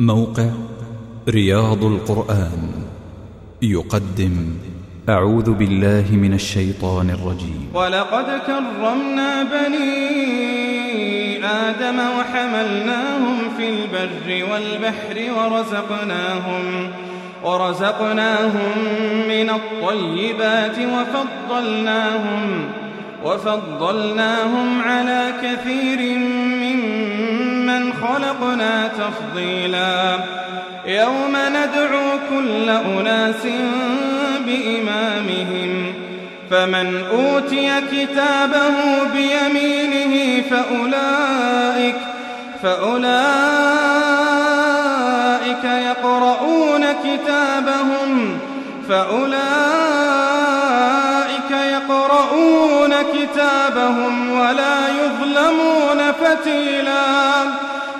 موقع رياض القرآن يقدم أعوذ بالله من الشيطان الرجيم. ولقد كرمنا بني آدم وحملناهم في البر والبحر ورزقناهم ورزقناهم من الطيبات وفضلناهم وفضلناهم على كثير ممن خلقنا تفضيلا. يوم ندعو كل أناس بإمامهم فمن أوتي كتابه بيمينه فأولئك فأولئك يقرؤون كتابهم فأولئك يقرؤون كتابهم ولا يظلمون فتيلا.